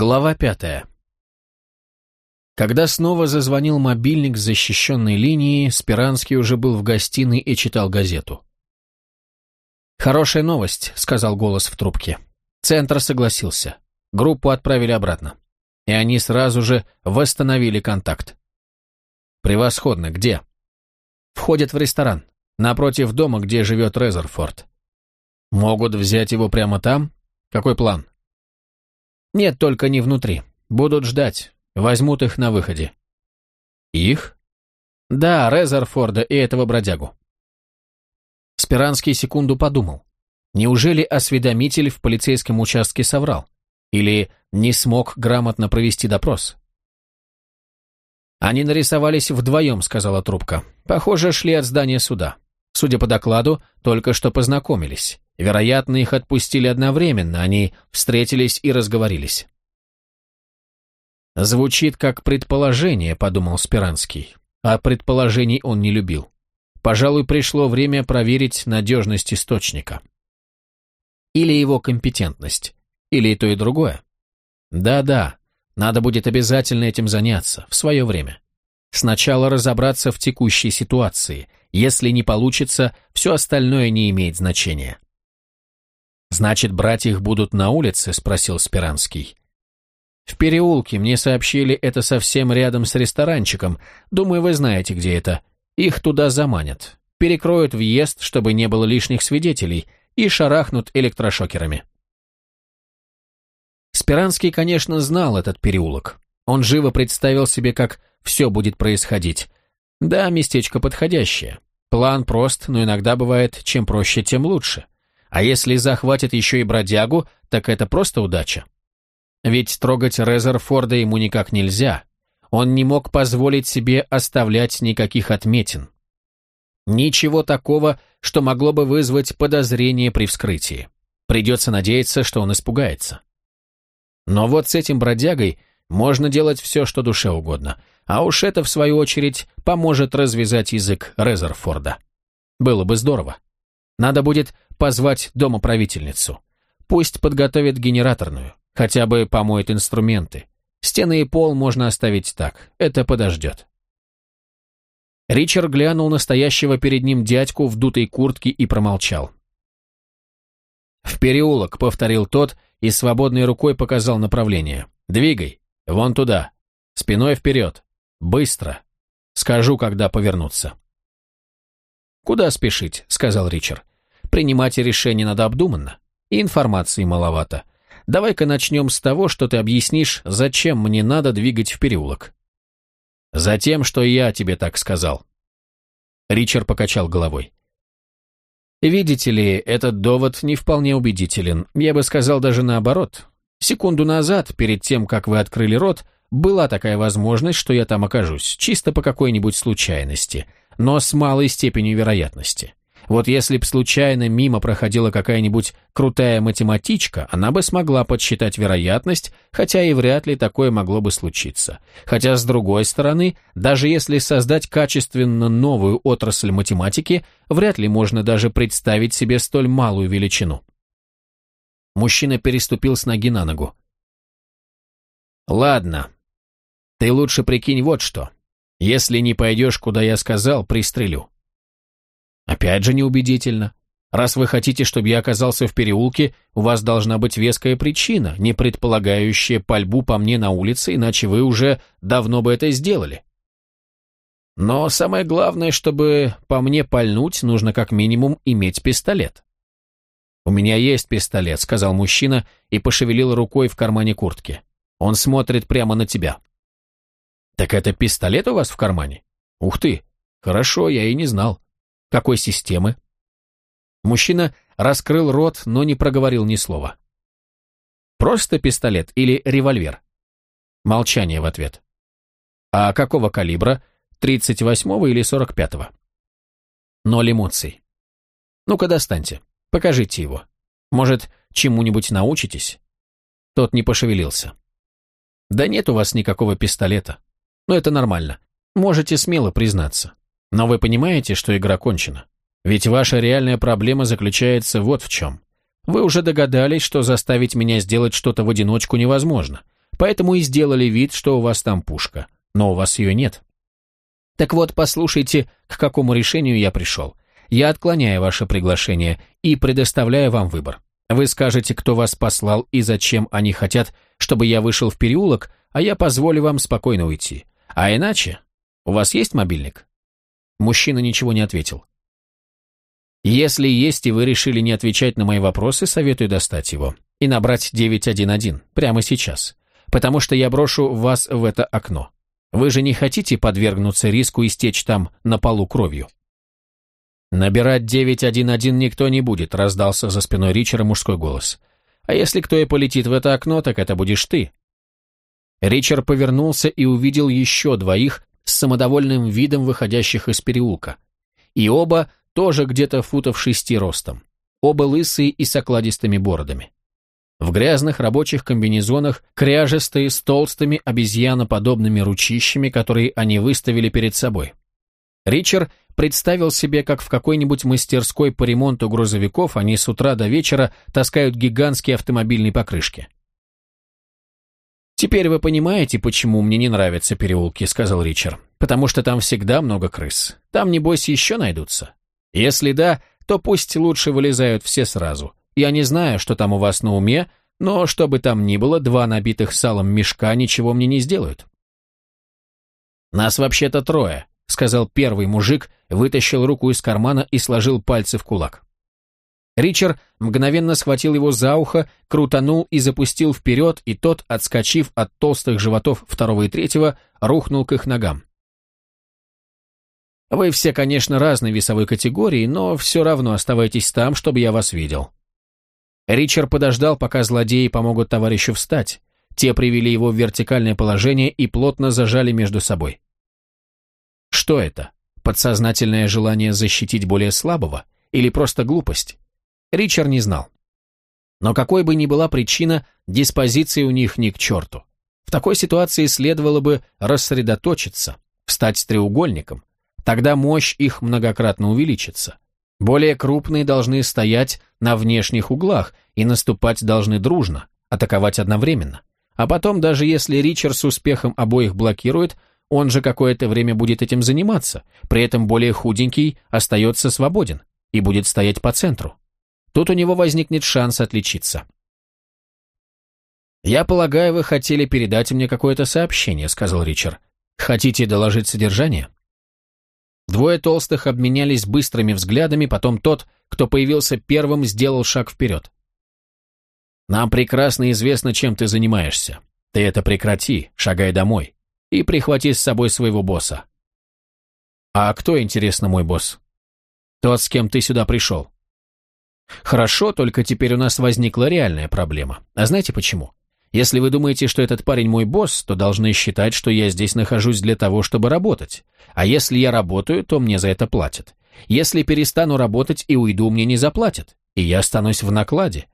Глава пятая. Когда снова зазвонил мобильник с защищенной линии, Спиранский уже был в гостиной и читал газету. «Хорошая новость», — сказал голос в трубке. Центр согласился. Группу отправили обратно. И они сразу же восстановили контакт. «Превосходно. Где?» «Входят в ресторан. Напротив дома, где живет Резерфорд. Могут взять его прямо там? Какой план?» Нет, только не внутри. Будут ждать. Возьмут их на выходе. Их? Да, Резерфорда и этого бродягу. Спиранский секунду подумал. Неужели осведомитель в полицейском участке соврал? Или не смог грамотно провести допрос? «Они нарисовались вдвоем», — сказала трубка. «Похоже, шли от здания суда. Судя по докладу, только что познакомились. Вероятно, их отпустили одновременно, они встретились и разговорились. «Звучит как предположение», — подумал Спиранский. А предположений он не любил. Пожалуй, пришло время проверить надежность источника. Или его компетентность. Или и то, и другое. Да-да, надо будет обязательно этим заняться, в свое время. Сначала разобраться в текущей ситуации. Если не получится, все остальное не имеет значения. «Значит, брать их будут на улице?» – спросил Спиранский. «В переулке. Мне сообщили, это совсем рядом с ресторанчиком. Думаю, вы знаете, где это. Их туда заманят. Перекроют въезд, чтобы не было лишних свидетелей, и шарахнут электрошокерами». Спиранский, конечно, знал этот переулок. Он живо представил себе, как все будет происходить. Да, местечко подходящее. План прост, но иногда бывает, чем проще, тем лучше. А если захватит еще и бродягу, так это просто удача. Ведь трогать Резерфорда ему никак нельзя. Он не мог позволить себе оставлять никаких отметин. Ничего такого, что могло бы вызвать подозрение при вскрытии. Придется надеяться, что он испугается. Но вот с этим бродягой можно делать все, что душе угодно, а уж это, в свою очередь, поможет развязать язык Резерфорда. Было бы здорово. Надо будет позвать домоправительницу. Пусть подготовит генераторную, хотя бы помоет инструменты. Стены и пол можно оставить так, это подождет. Ричард глянул на стоящего перед ним дядьку в дутой куртке и промолчал. «В переулок», — повторил тот и свободной рукой показал направление. «Двигай, вон туда, спиной вперед, быстро. Скажу, когда повернуться». «Куда спешить?» — сказал Ричард. Принимать решение надо обдуманно. И информации маловато. Давай-ка начнем с того, что ты объяснишь, зачем мне надо двигать в переулок. Затем, что я тебе так сказал. Ричард покачал головой. Видите ли, этот довод не вполне убедителен. Я бы сказал даже наоборот. Секунду назад, перед тем, как вы открыли рот, была такая возможность, что я там окажусь, чисто по какой-нибудь случайности, но с малой степенью вероятности. Вот если б случайно мимо проходила какая-нибудь крутая математичка, она бы смогла подсчитать вероятность, хотя и вряд ли такое могло бы случиться. Хотя, с другой стороны, даже если создать качественно новую отрасль математики, вряд ли можно даже представить себе столь малую величину. Мужчина переступил с ноги на ногу. «Ладно. Ты лучше прикинь вот что. Если не пойдешь, куда я сказал, пристрелю. Опять же неубедительно. Раз вы хотите, чтобы я оказался в переулке, у вас должна быть веская причина, не предполагающая пальбу по мне на улице, иначе вы уже давно бы это сделали. Но самое главное, чтобы по мне пальнуть, нужно как минимум иметь пистолет. «У меня есть пистолет», — сказал мужчина и пошевелил рукой в кармане куртки. «Он смотрит прямо на тебя». «Так это пистолет у вас в кармане? Ух ты! Хорошо, я и не знал. Какой системы? Мужчина раскрыл рот, но не проговорил ни слова. Просто пистолет или револьвер? Молчание в ответ. А какого калибра? 38-го или 45-го? Ноль эмоций. Ну-ка достаньте, покажите его. Может, чему-нибудь научитесь? Тот не пошевелился. Да нет у вас никакого пистолета. Но это нормально. Можете смело признаться. Но вы понимаете, что игра кончена? Ведь ваша реальная проблема заключается вот в чем. Вы уже догадались, что заставить меня сделать что-то в одиночку невозможно. Поэтому и сделали вид, что у вас там пушка, но у вас ее нет. Так вот, послушайте, к какому решению я пришел. Я отклоняю ваше приглашение и предоставляю вам выбор. Вы скажете, кто вас послал и зачем они хотят, чтобы я вышел в переулок, а я позволю вам спокойно уйти. А иначе... У вас есть мобильник?» Мужчина ничего не ответил. «Если есть, и вы решили не отвечать на мои вопросы, советую достать его и набрать 911 прямо сейчас, потому что я брошу вас в это окно. Вы же не хотите подвергнуться риску истечь там на полу кровью?» «Набирать 911 никто не будет», — раздался за спиной Ричера мужской голос. «А если кто и полетит в это окно, так это будешь ты». Ричард повернулся и увидел еще двоих с самодовольным видом выходящих из переулка. И оба тоже где-то футов шести ростом. Оба лысые и с окладистыми бородами. В грязных рабочих комбинезонах, кряжестые, с толстыми обезьяноподобными ручищами, которые они выставили перед собой. Ричард представил себе, как в какой-нибудь мастерской по ремонту грузовиков они с утра до вечера таскают гигантские автомобильные покрышки. «Теперь вы понимаете, почему мне не нравятся переулки», — сказал Ричард. «Потому что там всегда много крыс. Там, небось, еще найдутся. Если да, то пусть лучше вылезают все сразу. Я не знаю, что там у вас на уме, но, что бы там ни было, два набитых салом мешка ничего мне не сделают». «Нас вообще-то трое», — сказал первый мужик, вытащил руку из кармана и сложил пальцы в кулак. Ричард мгновенно схватил его за ухо, крутанул и запустил вперед, и тот, отскочив от толстых животов второго и третьего, рухнул к их ногам. «Вы все, конечно, разной весовой категории, но все равно оставайтесь там, чтобы я вас видел». Ричард подождал, пока злодеи помогут товарищу встать. Те привели его в вертикальное положение и плотно зажали между собой. Что это? Подсознательное желание защитить более слабого? Или просто глупость? Ричард не знал. Но какой бы ни была причина, диспозиции у них ни к черту. В такой ситуации следовало бы рассредоточиться, встать с треугольником. Тогда мощь их многократно увеличится. Более крупные должны стоять на внешних углах и наступать должны дружно, атаковать одновременно. А потом, даже если Ричард с успехом обоих блокирует, он же какое-то время будет этим заниматься, при этом более худенький остается свободен и будет стоять по центру. Тут у него возникнет шанс отличиться. «Я полагаю, вы хотели передать мне какое-то сообщение», — сказал Ричард. «Хотите доложить содержание?» Двое толстых обменялись быстрыми взглядами, потом тот, кто появился первым, сделал шаг вперед. «Нам прекрасно известно, чем ты занимаешься. Ты это прекрати, шагай домой и прихвати с собой своего босса. А кто, интересно, мой босс? Тот, с кем ты сюда пришел. Хорошо, только теперь у нас возникла реальная проблема. А знаете почему? Если вы думаете, что этот парень мой босс, то должны считать, что я здесь нахожусь для того, чтобы работать. А если я работаю, то мне за это платят. Если перестану работать и уйду, мне не заплатят. И я останусь в накладе.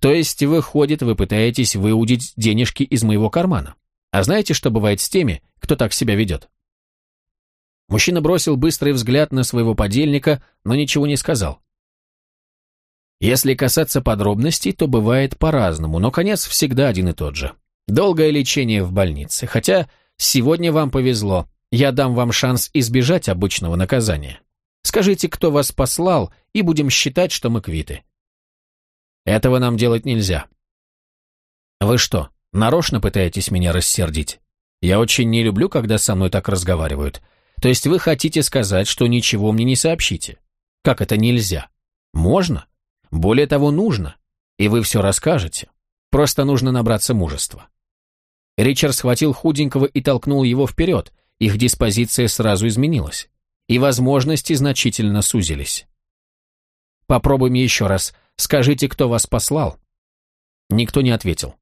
То есть, выходит, вы пытаетесь выудить денежки из моего кармана. А знаете, что бывает с теми, кто так себя ведет? Мужчина бросил быстрый взгляд на своего подельника, но ничего не сказал. Если касаться подробностей, то бывает по-разному, но конец всегда один и тот же. Долгое лечение в больнице, хотя сегодня вам повезло, я дам вам шанс избежать обычного наказания. Скажите, кто вас послал, и будем считать, что мы квиты. Этого нам делать нельзя. Вы что, Нарочно пытаетесь меня рассердить? Я очень не люблю, когда со мной так разговаривают. То есть вы хотите сказать, что ничего мне не сообщите? Как это нельзя? Можно? Более того, нужно. И вы все расскажете. Просто нужно набраться мужества. Ричард схватил худенького и толкнул его вперед. Их диспозиция сразу изменилась. И возможности значительно сузились. Попробуем еще раз. Скажите, кто вас послал? Никто не ответил.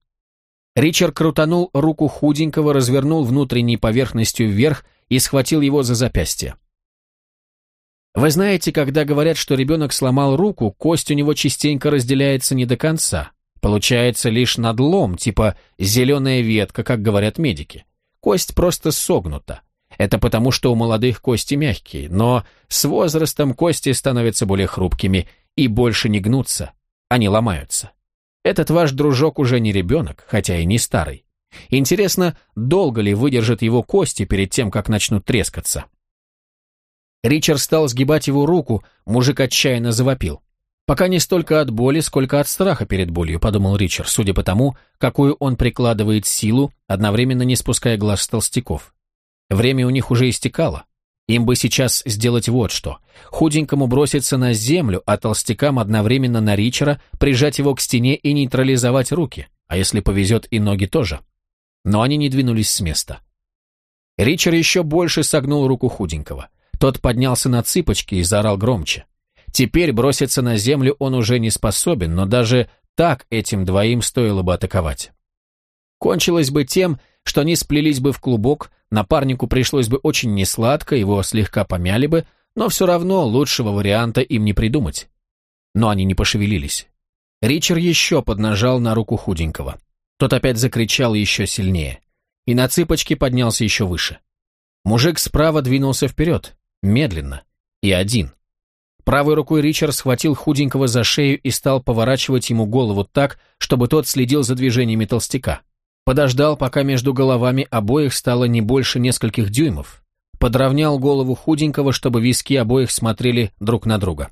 Ричард крутанул руку худенького, развернул внутренней поверхностью вверх и схватил его за запястье. Вы знаете, когда говорят, что ребенок сломал руку, кость у него частенько разделяется не до конца. Получается лишь надлом, типа зеленая ветка, как говорят медики. Кость просто согнута. Это потому, что у молодых кости мягкие, но с возрастом кости становятся более хрупкими и больше не гнутся, они ломаются. Этот ваш дружок уже не ребенок, хотя и не старый. Интересно, долго ли выдержат его кости перед тем, как начнут трескаться? Ричард стал сгибать его руку, мужик отчаянно завопил. «Пока не столько от боли, сколько от страха перед болью», — подумал Ричард, судя по тому, какую он прикладывает силу, одновременно не спуская глаз с толстяков. Время у них уже истекало. Им бы сейчас сделать вот что. Худенькому броситься на землю, а толстякам одновременно на Ричера, прижать его к стене и нейтрализовать руки, а если повезет и ноги тоже. Но они не двинулись с места. Ричард еще больше согнул руку худенького. Тот поднялся на цыпочки и заорал громче. Теперь броситься на землю он уже не способен, но даже так этим двоим стоило бы атаковать. Кончилось бы тем, что они сплелись бы в клубок, напарнику пришлось бы очень несладко, его слегка помяли бы, но все равно лучшего варианта им не придумать. Но они не пошевелились. Ричард еще поднажал на руку худенького. Тот опять закричал еще сильнее. И на цыпочки поднялся еще выше. Мужик справа двинулся вперед, медленно, и один. Правой рукой Ричард схватил худенького за шею и стал поворачивать ему голову так, чтобы тот следил за движениями толстяка. Подождал, пока между головами обоих стало не больше нескольких дюймов. Подровнял голову худенького, чтобы виски обоих смотрели друг на друга.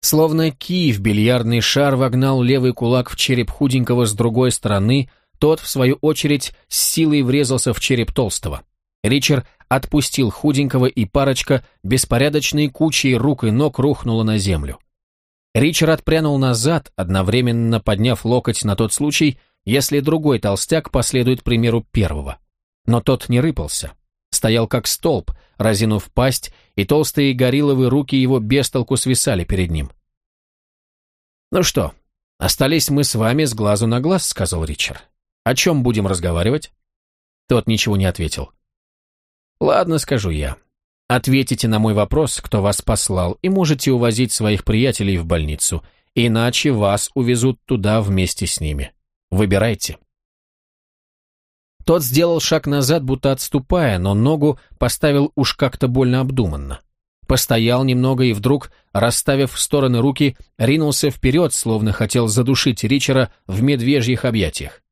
Словно кий в бильярдный шар вогнал левый кулак в череп худенького с другой стороны, тот, в свою очередь, с силой врезался в череп толстого. Ричард отпустил худенького, и парочка беспорядочной кучей рук и ног рухнула на землю. Ричард отпрянул назад, одновременно подняв локоть на тот случай, если другой толстяк последует примеру первого. Но тот не рыпался. Стоял как столб, разинув пасть, и толстые горилловые руки его бестолку свисали перед ним. «Ну что, остались мы с вами с глазу на глаз», — сказал Ричард. «О чем будем разговаривать?» Тот ничего не ответил. «Ладно, скажу я. Ответите на мой вопрос, кто вас послал, и можете увозить своих приятелей в больницу, иначе вас увезут туда вместе с ними. Выбирайте». Тот сделал шаг назад, будто отступая, но ногу поставил уж как-то больно обдуманно. Постоял немного и вдруг, расставив в стороны руки, ринулся вперед, словно хотел задушить Ричера в медвежьих объятиях.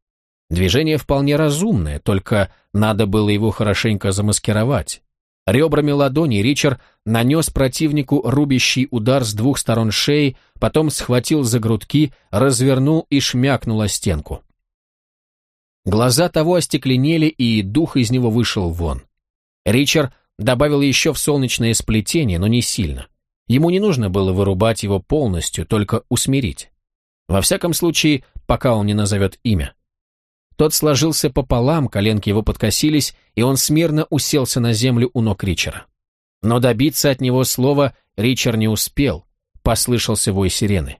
Движение вполне разумное, только надо было его хорошенько замаскировать. Ребрами ладони Ричард нанес противнику рубящий удар с двух сторон шеи, потом схватил за грудки, развернул и шмякнул о стенку. Глаза того остекленели, и дух из него вышел вон. Ричард добавил еще в солнечное сплетение, но не сильно. Ему не нужно было вырубать его полностью, только усмирить. Во всяком случае, пока он не назовет имя. Тот сложился пополам, коленки его подкосились, и он смирно уселся на землю у ног Ричера. Но добиться от него слова Ричард не успел, послышался вой сирены.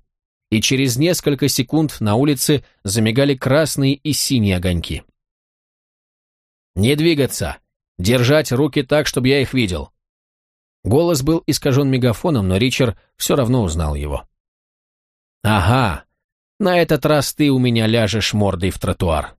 И через несколько секунд на улице замигали красные и синие огоньки. «Не двигаться! Держать руки так, чтобы я их видел!» Голос был искажен мегафоном, но Ричард все равно узнал его. «Ага, на этот раз ты у меня ляжешь мордой в тротуар».